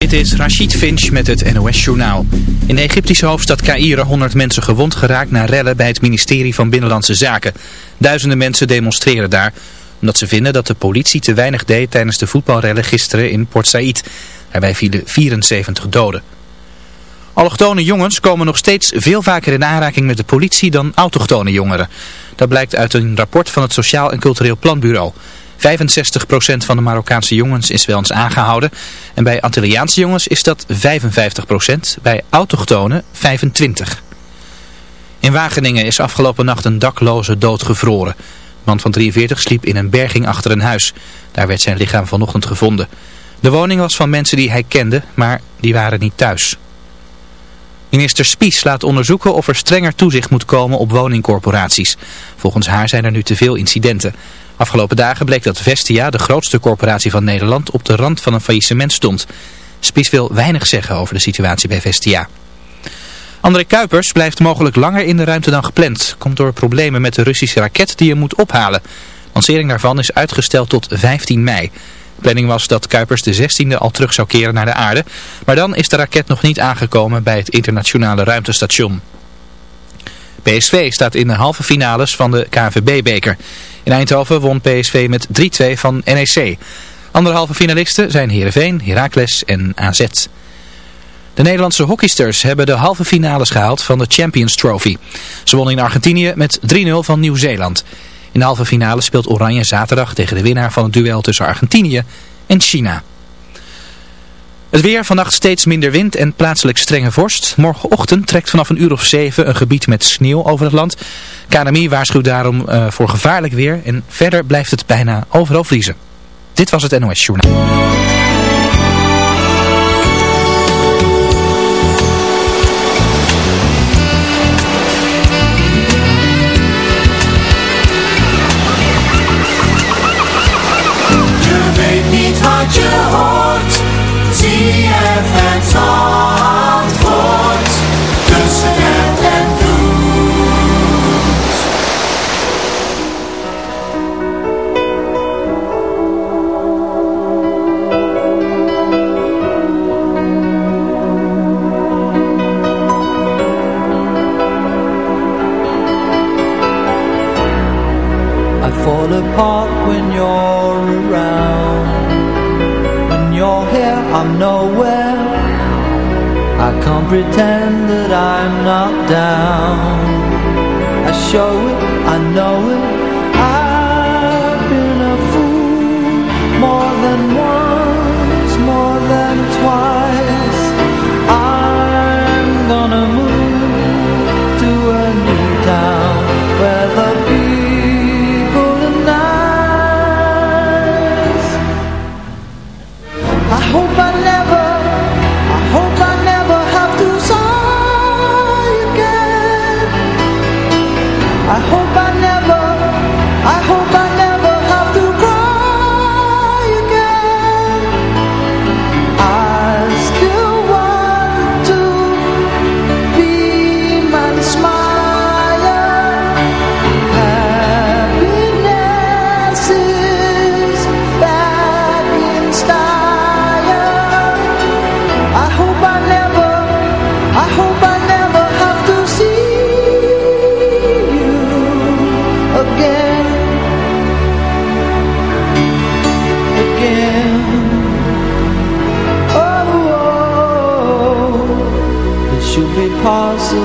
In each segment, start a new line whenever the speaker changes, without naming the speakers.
Dit is Rashid Finch met het NOS-journaal. In de Egyptische hoofdstad Caïro 100 mensen gewond geraakt na rellen bij het ministerie van Binnenlandse Zaken. Duizenden mensen demonstreren daar, omdat ze vinden dat de politie te weinig deed tijdens de voetbalrellen gisteren in Port Said. Daarbij vielen 74 doden. Allochtone jongens komen nog steeds veel vaker in aanraking met de politie dan autochtone jongeren. Dat blijkt uit een rapport van het Sociaal en Cultureel Planbureau. 65% van de Marokkaanse jongens is wel eens aangehouden. En bij Antilliaanse jongens is dat 55%, bij autochtonen 25%. In Wageningen is afgelopen nacht een dakloze doodgevroren. De man van 43 sliep in een berging achter een huis. Daar werd zijn lichaam vanochtend gevonden. De woning was van mensen die hij kende, maar die waren niet thuis. Minister Spies laat onderzoeken of er strenger toezicht moet komen op woningcorporaties. Volgens haar zijn er nu te veel incidenten. Afgelopen dagen bleek dat Vestia, de grootste corporatie van Nederland, op de rand van een faillissement stond. Spies wil weinig zeggen over de situatie bij Vestia. André Kuipers blijft mogelijk langer in de ruimte dan gepland. Komt door problemen met de Russische raket die je moet ophalen. Lancering daarvan is uitgesteld tot 15 mei. De planning was dat Kuipers de 16e al terug zou keren naar de aarde. Maar dan is de raket nog niet aangekomen bij het internationale ruimtestation. PSV staat in de halve finales van de KNVB-beker. In Eindhoven won PSV met 3-2 van NEC. Andere halve finalisten zijn Heerenveen, Heracles en AZ. De Nederlandse hockeysters hebben de halve finales gehaald van de Champions Trophy. Ze wonnen in Argentinië met 3-0 van Nieuw-Zeeland. In de halve finale speelt Oranje zaterdag tegen de winnaar van het duel tussen Argentinië en China. Het weer, vannacht steeds minder wind en plaatselijk strenge vorst. Morgenochtend trekt vanaf een uur of zeven een gebied met sneeuw over het land. KNMI waarschuwt daarom uh, voor gevaarlijk weer en verder blijft het bijna overal vriezen. Dit was het NOS Journaal.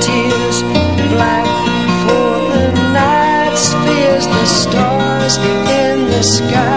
tears black for
the
night spheres the stars in the
sky.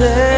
Back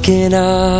looking up.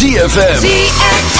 ZFM.
And